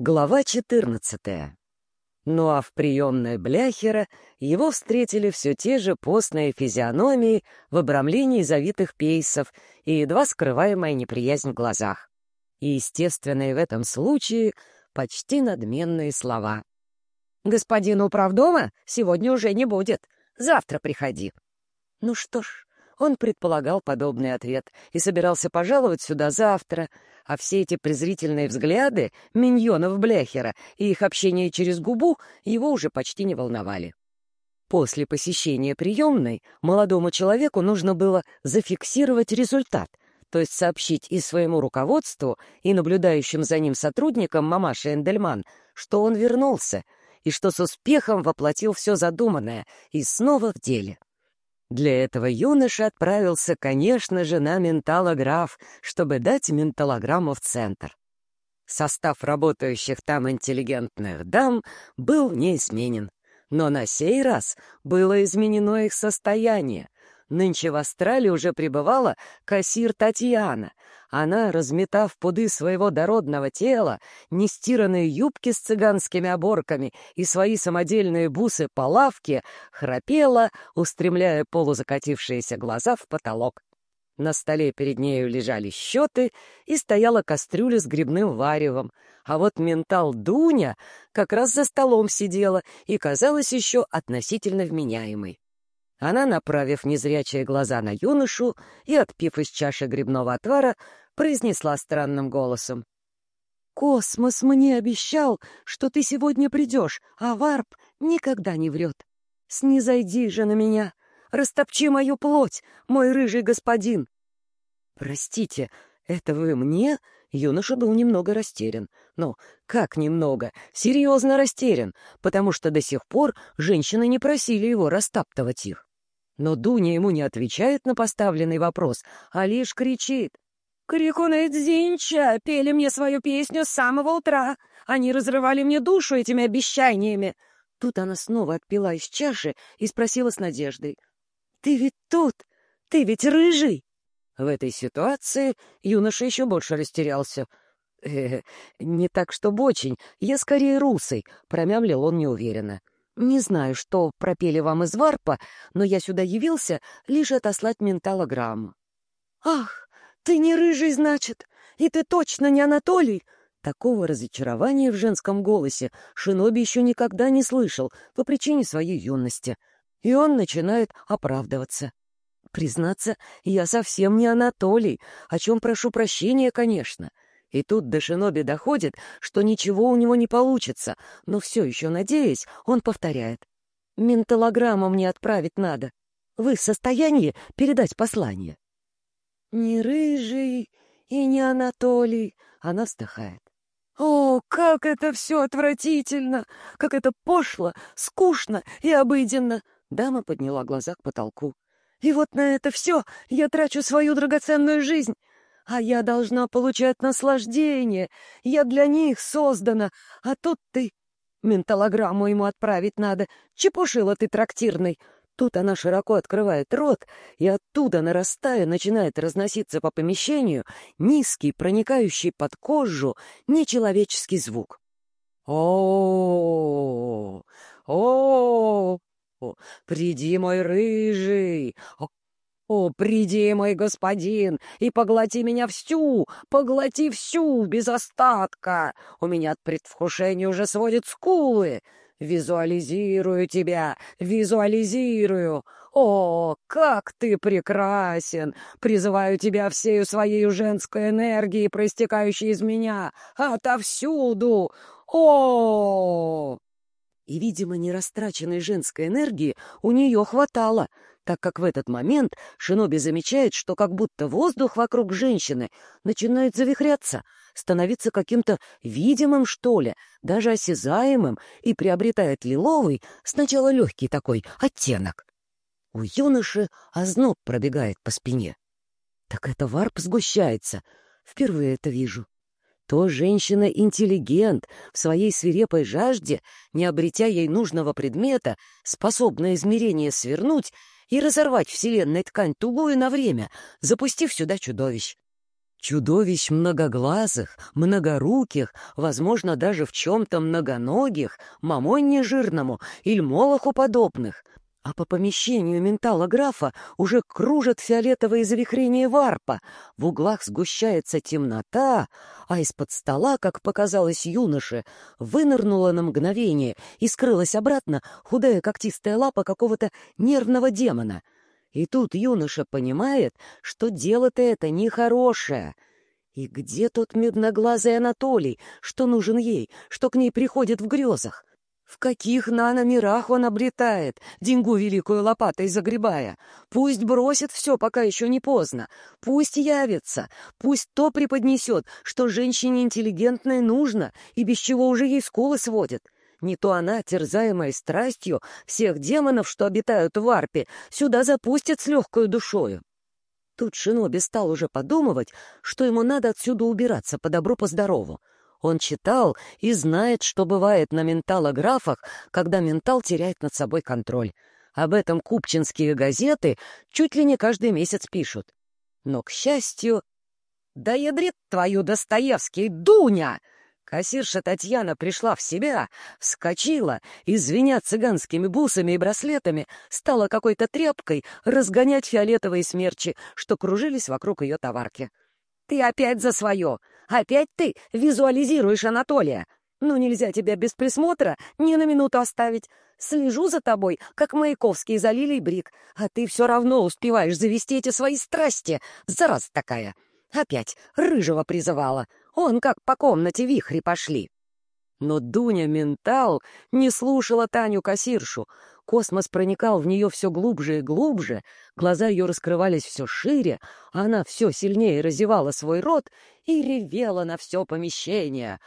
Глава 14. Ну а в приемной Бляхера его встретили все те же постные физиономии в обрамлении завитых пейсов и едва скрываемая неприязнь в глазах. И естественные в этом случае почти надменные слова. «Господин управдома сегодня уже не будет. Завтра приходи». Ну что ж, он предполагал подобный ответ и собирался пожаловать сюда завтра, а все эти презрительные взгляды миньонов Бляхера и их общение через губу его уже почти не волновали. После посещения приемной молодому человеку нужно было зафиксировать результат, то есть сообщить и своему руководству, и наблюдающим за ним сотрудникам мамаши Эндельман, что он вернулся и что с успехом воплотил все задуманное и снова в деле. Для этого юноша отправился, конечно же, на менталограф, чтобы дать менталограмму в центр. Состав работающих там интеллигентных дам был неизменен. Но на сей раз было изменено их состояние. Нынче в Австралии уже пребывала кассир Татьяна. Она, разметав пуды своего дородного тела, нестиранные юбки с цыганскими оборками и свои самодельные бусы по лавке, храпела, устремляя полузакатившиеся глаза в потолок. На столе перед нею лежали счеты и стояла кастрюля с грибным варевом, а вот ментал Дуня как раз за столом сидела и казалась еще относительно вменяемой. Она, направив незрячие глаза на юношу и, отпив из чаши грибного отвара, произнесла странным голосом. «Космос мне обещал, что ты сегодня придешь, а Варп никогда не врет. Снизойди же на меня, растопчи мою плоть, мой рыжий господин!» «Простите, это вы мне?» Юноша был немного растерян. Ну, как немного? Серьезно растерян, потому что до сих пор женщины не просили его растаптывать их. Но Дуня ему не отвечает на поставленный вопрос, а лишь кричит. «Крикуны Дзинча пели мне свою песню с самого утра. Они разрывали мне душу этими обещаниями». Тут она снова отпила из чаши и спросила с надеждой. «Ты ведь тут? Ты ведь рыжий?» В этой ситуации юноша еще больше растерялся. «Э, «Не так, чтобы очень. Я скорее русый», — промямлил он неуверенно. Не знаю, что пропели вам из варпа, но я сюда явился лишь отослать менталограмму. Ах, ты не рыжий, значит, и ты точно не Анатолий? Такого разочарования в женском голосе Шиноби еще никогда не слышал по причине своей юности. И он начинает оправдываться. Признаться, я совсем не Анатолий, о чем прошу прощения, конечно. — и тут до Шиноби доходит, что ничего у него не получится, но все еще надеясь, он повторяет. «Менталограмму мне отправить надо. Вы в состоянии передать послание?» «Не Рыжий и не Анатолий», — она вздыхает. «О, как это все отвратительно! Как это пошло, скучно и обыденно!» Дама подняла глаза к потолку. «И вот на это все я трачу свою драгоценную жизнь. А я должна получать наслаждение. Я для них создана. А тут ты... Менталограмму ему отправить надо. Чепушила ты трактирный. Тут она широко открывает рот, и оттуда, нарастая, начинает разноситься по помещению низкий, проникающий под кожу, нечеловеческий звук. О, -о, -о, -о, приди, мой рыжий, о, «О, приди, мой господин, и поглоти меня всю, поглоти всю, без остатка! У меня от предвкушения уже сводит скулы. Визуализирую тебя, визуализирую. О, как ты прекрасен! Призываю тебя всею своей женской энергией, проистекающей из меня, отовсюду! О!» И, видимо, нерастраченной женской энергии у нее хватало — так как в этот момент Шиноби замечает, что как будто воздух вокруг женщины начинает завихряться, становиться каким-то видимым, что ли, даже осязаемым, и приобретает лиловый, сначала легкий такой, оттенок. У юноши озноб пробегает по спине. Так это варп сгущается. Впервые это вижу. То женщина-интеллигент в своей свирепой жажде, не обретя ей нужного предмета, способна измерение свернуть и разорвать вселенной ткань тугую на время, запустив сюда чудовищ. Чудовищ многоглазых, многоруких, возможно, даже в чем-то многоногих, мамонне жирному или молоху подобных. А по помещению ментала графа уже кружат фиолетовые завихрения варпа, в углах сгущается темнота, а из-под стола, как показалось юноше, вынырнула на мгновение и скрылась обратно худая когтистая лапа какого-то нервного демона — и тут юноша понимает, что дело-то это нехорошее. И где тот медноглазый Анатолий, что нужен ей, что к ней приходит в грезах? В каких наномирах он обретает, деньгу великую лопатой загребая? Пусть бросит все, пока еще не поздно. Пусть явится, пусть то преподнесет, что женщине интеллигентной нужно, и без чего уже ей скулы сводит. Не то она, терзаемая страстью, всех демонов, что обитают в арпе, сюда запустит с легкой душою. Тут Шиноби стал уже подумывать, что ему надо отсюда убираться по добру, по здорову. Он читал и знает, что бывает на менталографах, когда ментал теряет над собой контроль. Об этом купчинские газеты чуть ли не каждый месяц пишут. Но, к счастью... «Да ядрит твою, Достоевский, Дуня!» Кассирша Татьяна пришла в себя, вскочила и, звеня цыганскими бусами и браслетами, стала какой-то тряпкой разгонять фиолетовые смерчи, что кружились вокруг ее товарки. «Ты опять за свое! Опять ты визуализируешь Анатолия! Ну, нельзя тебя без присмотра ни на минуту оставить. Слежу за тобой, как Маяковский за Лилий Брик, а ты все равно успеваешь завести эти свои страсти. Зараз такая!» Опять рыжего призывала. Он как по комнате вихри пошли. Но Дуня Ментал не слушала Таню кассиршу. Космос проникал в нее все глубже и глубже, глаза ее раскрывались все шире, а она все сильнее разевала свой рот и ревела на все помещение.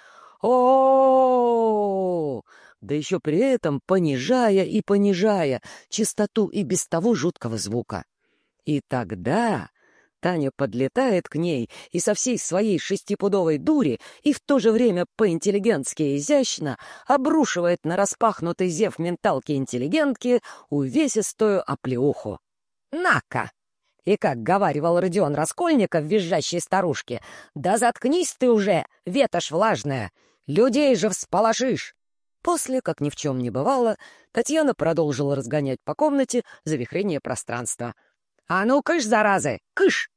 о Да еще при этом понижая и понижая частоту и без того жуткого звука. И тогда Таня подлетает к ней и со всей своей шестипудовой дури и в то же время по-интеллигентски изящно обрушивает на распахнутый зев менталки интеллигентки увесистую оплеуху. «На-ка!» И, как говаривал Родион Раскольников, визжащей старушке, «Да заткнись ты уже, ветошь влажная! Людей же всполошишь!» После, как ни в чем не бывало, Татьяна продолжила разгонять по комнате завихрение пространства — «А ну, кыш, заразы, кыш!»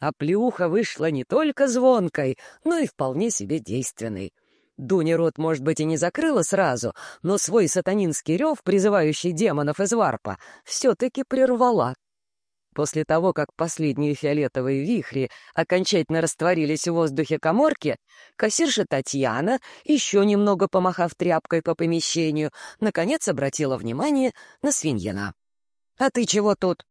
А плюха вышла не только звонкой, но и вполне себе действенной. Дуня рот, может быть, и не закрыла сразу, но свой сатанинский рев, призывающий демонов из варпа, все-таки прервала. После того, как последние фиолетовые вихри окончательно растворились в воздухе коморки, кассирша Татьяна, еще немного помахав тряпкой по помещению, наконец обратила внимание на свиньина. «А ты чего тут?»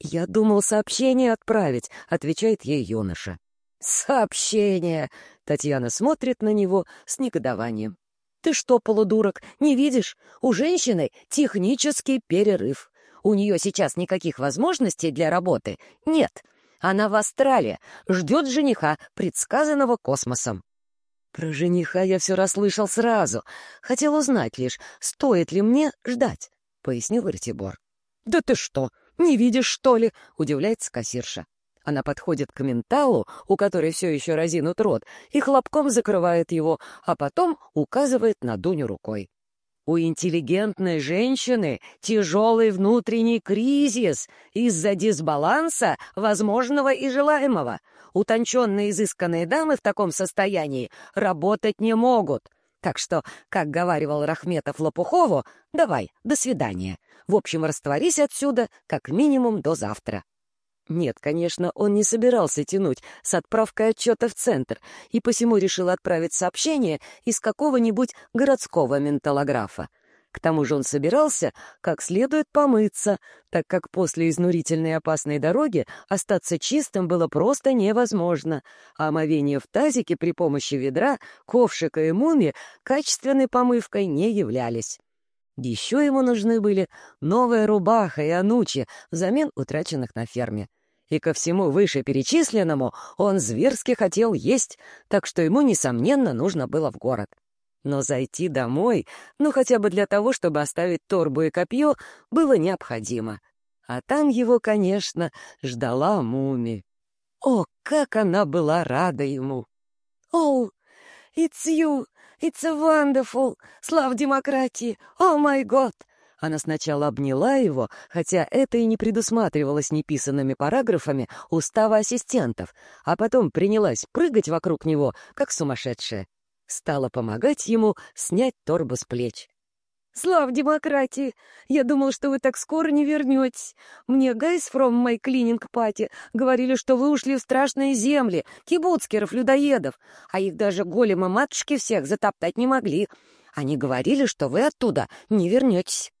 «Я думал сообщение отправить», — отвечает ей юноша. «Сообщение!» — Татьяна смотрит на него с негодованием. «Ты что, полудурок, не видишь? У женщины технический перерыв. У нее сейчас никаких возможностей для работы нет. Она в Австралии, ждет жениха, предсказанного космосом». «Про жениха я все расслышал сразу. Хотел узнать лишь, стоит ли мне ждать», — пояснил Ратибор. «Да ты что!» «Не видишь, что ли?» — удивляется кассирша. Она подходит к менталу, у которой все еще разинут рот, и хлопком закрывает его, а потом указывает на Дуню рукой. У интеллигентной женщины тяжелый внутренний кризис из-за дисбаланса возможного и желаемого. Утонченные изысканные дамы в таком состоянии работать не могут. Так что, как говаривал Рахметов Лопухову, давай, до свидания. В общем, растворись отсюда как минимум до завтра. Нет, конечно, он не собирался тянуть с отправкой отчета в центр и посему решил отправить сообщение из какого-нибудь городского менталографа. К тому же он собирался как следует помыться, так как после изнурительной опасной дороги остаться чистым было просто невозможно, а омовение в тазике при помощи ведра, ковшика и муми качественной помывкой не являлись. Еще ему нужны были новая рубаха и анучи взамен утраченных на ферме. И ко всему вышеперечисленному он зверски хотел есть, так что ему, несомненно, нужно было в город. Но зайти домой, ну хотя бы для того, чтобы оставить торбу и копье, было необходимо. А там его, конечно, ждала муми. О, как она была рада ему! «Оу, it's you! It's wonderful! Слав демократии! О май год!» Она сначала обняла его, хотя это и не предусматривалось неписанными параграфами устава ассистентов, а потом принялась прыгать вокруг него, как сумасшедшая. Стала помогать ему снять торбу с плеч. «Слав демократии! Я думал, что вы так скоро не вернетесь. Мне guys from my cleaning party говорили, что вы ушли в страшные земли, кибуцкеров-людоедов, а их даже големы матушки всех затоптать не могли. Они говорили, что вы оттуда не вернетесь».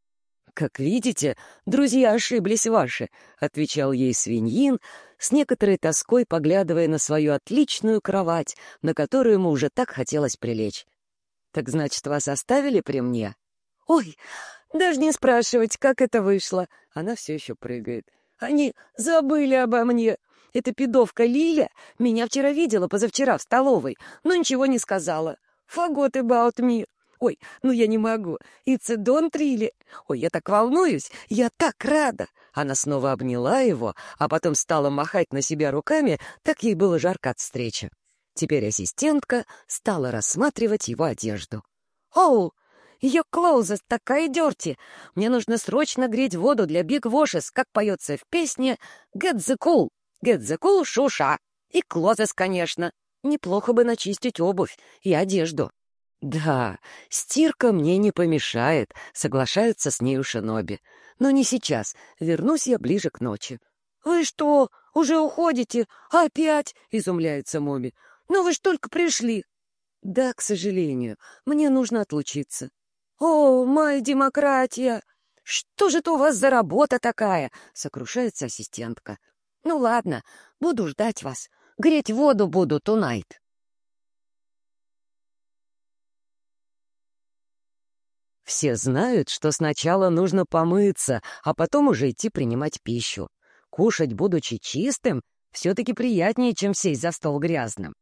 «Как видите, друзья ошиблись ваши», — отвечал ей свиньин, с некоторой тоской поглядывая на свою отличную кровать, на которую ему уже так хотелось прилечь. «Так значит, вас оставили при мне?» «Ой, даже не спрашивать, как это вышло!» Она все еще прыгает. «Они забыли обо мне. Эта пидовка Лиля меня вчера видела, позавчера в столовой, но ничего не сказала. Forgot about me. Ой, ну я не могу. A don't really. Ой, я так волнуюсь, я так рада!» Она снова обняла его, а потом стала махать на себя руками, так ей было жарко от встречи. Теперь ассистентка стала рассматривать его одежду. «Оу, ее клоузес такая дерти. Мне нужно срочно греть воду для Биг Вошес, как поется в песне «Get the cool». «Get the cool» — шуша. И клозес, конечно. Неплохо бы начистить обувь и одежду. «Да, стирка мне не помешает», — соглашаются с нею шиноби. «Но не сейчас. Вернусь я ближе к ночи». «Вы что, уже уходите? Опять?» — изумляется Моби. «Ну вы ж только пришли». «Да, к сожалению, мне нужно отлучиться. «О, моя демократия! Что же это у вас за работа такая?» — сокрушается ассистентка. «Ну ладно, буду ждать вас. Греть воду буду тунайт». Все знают, что сначала нужно помыться, а потом уже идти принимать пищу. Кушать, будучи чистым, все-таки приятнее, чем сесть за стол грязным.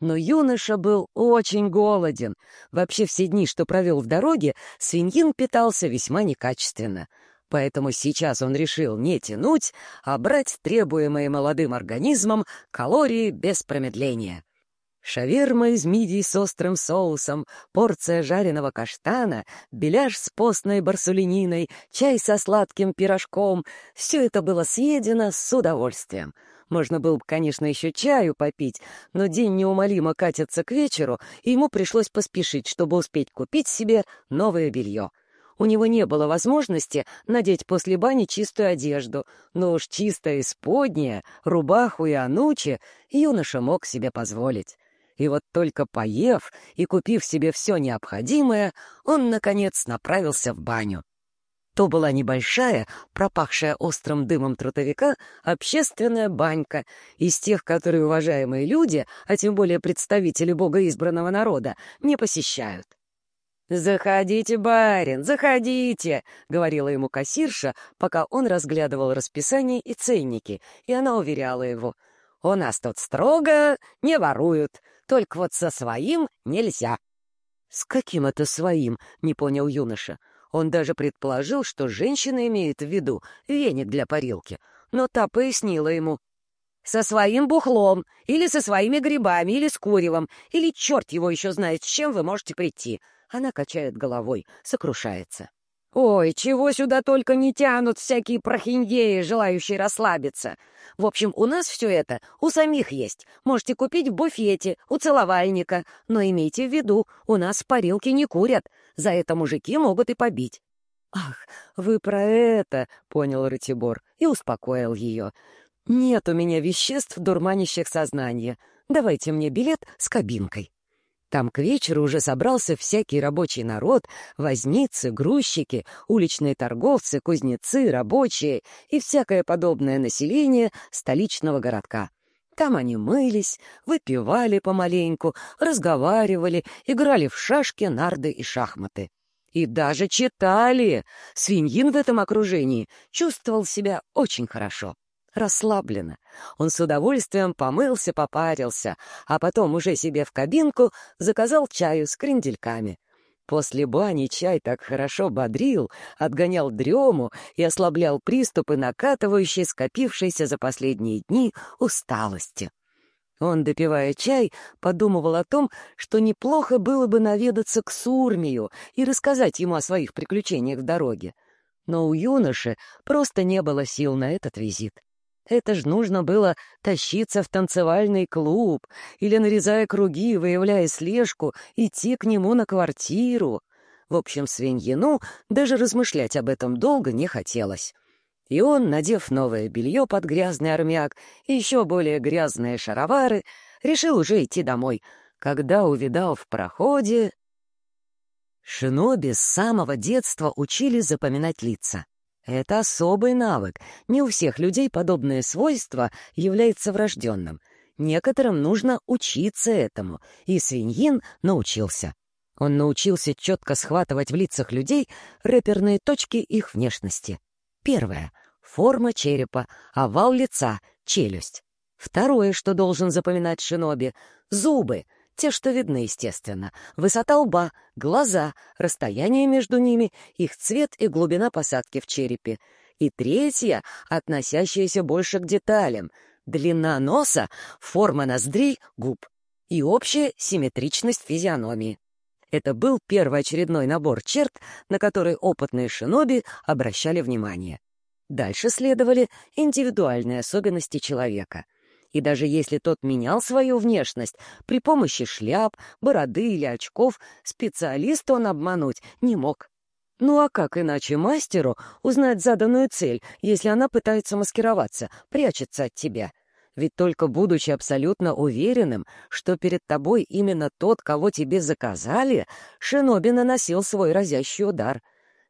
Но юноша был очень голоден. Вообще все дни, что провел в дороге, свиньин питался весьма некачественно. Поэтому сейчас он решил не тянуть, а брать требуемые молодым организмом калории без промедления. Шаверма из мидий с острым соусом, порция жареного каштана, беляш с постной барсулининой, чай со сладким пирожком — все это было съедено с удовольствием — можно было бы, конечно, еще чаю попить, но день неумолимо катится к вечеру, и ему пришлось поспешить, чтобы успеть купить себе новое белье. У него не было возможности надеть после бани чистую одежду, но уж чистое исподнее, рубаху и анучи юноша мог себе позволить. И вот только поев и купив себе все необходимое, он, наконец, направился в баню. То была небольшая, пропахшая острым дымом трутовика, общественная банька, из тех, которые уважаемые люди, а тем более представители богоизбранного народа, не посещают. «Заходите, барин, заходите!» — говорила ему кассирша, пока он разглядывал расписание и ценники, и она уверяла его. «У нас тут строго, не воруют, только вот со своим нельзя». «С каким это своим?» — не понял юноша. Он даже предположил, что женщина имеет в виду веник для парилки, но та пояснила ему. «Со своим бухлом, или со своими грибами, или с куревом, или черт его еще знает, с чем вы можете прийти». Она качает головой, сокрушается. «Ой, чего сюда только не тянут всякие прохиндеи, желающие расслабиться. В общем, у нас все это у самих есть. Можете купить в буфете, у целовальника. Но имейте в виду, у нас парилки не курят. За это мужики могут и побить». «Ах, вы про это!» — понял Ратибор и успокоил ее. «Нет у меня веществ, дурманящих сознание. Давайте мне билет с кабинкой». Там к вечеру уже собрался всякий рабочий народ, возницы, грузчики, уличные торговцы, кузнецы, рабочие и всякое подобное население столичного городка. Там они мылись, выпивали помаленьку, разговаривали, играли в шашки, нарды и шахматы. И даже читали. Свиньин в этом окружении чувствовал себя очень хорошо расслабленно. Он с удовольствием помылся, попарился, а потом уже себе в кабинку заказал чаю с крендельками. После бани чай так хорошо бодрил, отгонял дрему и ослаблял приступы, накатывающие скопившиеся за последние дни усталости. Он, допивая чай, подумывал о том, что неплохо было бы наведаться к Сурмию и рассказать ему о своих приключениях в дороге. Но у юноши просто не было сил на этот визит. Это ж нужно было тащиться в танцевальный клуб или, нарезая круги, выявляя слежку, идти к нему на квартиру. В общем, свиньину даже размышлять об этом долго не хотелось. И он, надев новое белье под грязный армяк и еще более грязные шаровары, решил уже идти домой, когда увидал в проходе... Шиноби с самого детства учили запоминать лица. Это особый навык. Не у всех людей подобное свойство является врожденным. Некоторым нужно учиться этому, и свиньин научился. Он научился четко схватывать в лицах людей рэперные точки их внешности. Первое — форма черепа, овал лица, челюсть. Второе, что должен запоминать шиноби — зубы, те, что видны, естественно. Высота лба, глаза, расстояние между ними, их цвет и глубина посадки в черепе. И третья, относящаяся больше к деталям. Длина носа, форма ноздрей, губ. И общая симметричность физиономии. Это был первоочередной набор черт, на которые опытные шиноби обращали внимание. Дальше следовали индивидуальные особенности человека — и даже если тот менял свою внешность при помощи шляп, бороды или очков, специалиста он обмануть не мог. Ну а как иначе мастеру узнать заданную цель, если она пытается маскироваться, прячется от тебя? Ведь только будучи абсолютно уверенным, что перед тобой именно тот, кого тебе заказали, Шиноби наносил свой разящий удар.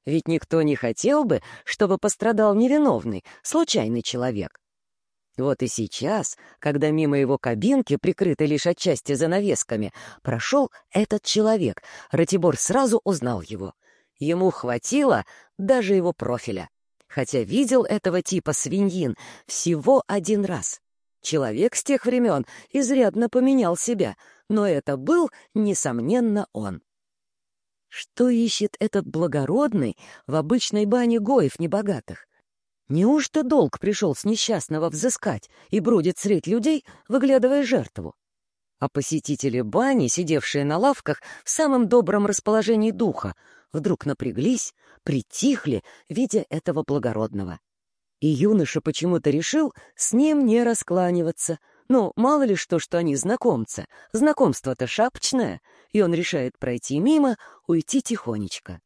Ведь никто не хотел бы, чтобы пострадал невиновный, случайный человек. Вот и сейчас, когда мимо его кабинки, прикрытой лишь отчасти занавесками, прошел этот человек, Ратибор сразу узнал его. Ему хватило даже его профиля. Хотя видел этого типа свиньин всего один раз. Человек с тех времен изрядно поменял себя, но это был, несомненно, он. Что ищет этот благородный в обычной бане гоев небогатых? Неужто долг пришел с несчастного взыскать и бродит средь людей, выглядывая жертву? А посетители бани, сидевшие на лавках в самом добром расположении духа, вдруг напряглись, притихли, видя этого благородного. И юноша почему-то решил с ним не раскланиваться. Ну, мало ли что, что они знакомцы. Знакомство-то шапочное, и он решает пройти мимо, уйти тихонечко.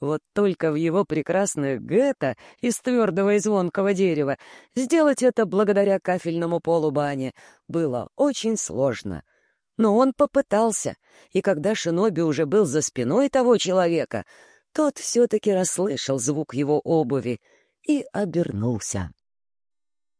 Вот только в его прекрасных гетто из твердого и звонкого дерева сделать это благодаря кафельному полу бани было очень сложно. Но он попытался, и когда Шиноби уже был за спиной того человека, тот все-таки расслышал звук его обуви и обернулся.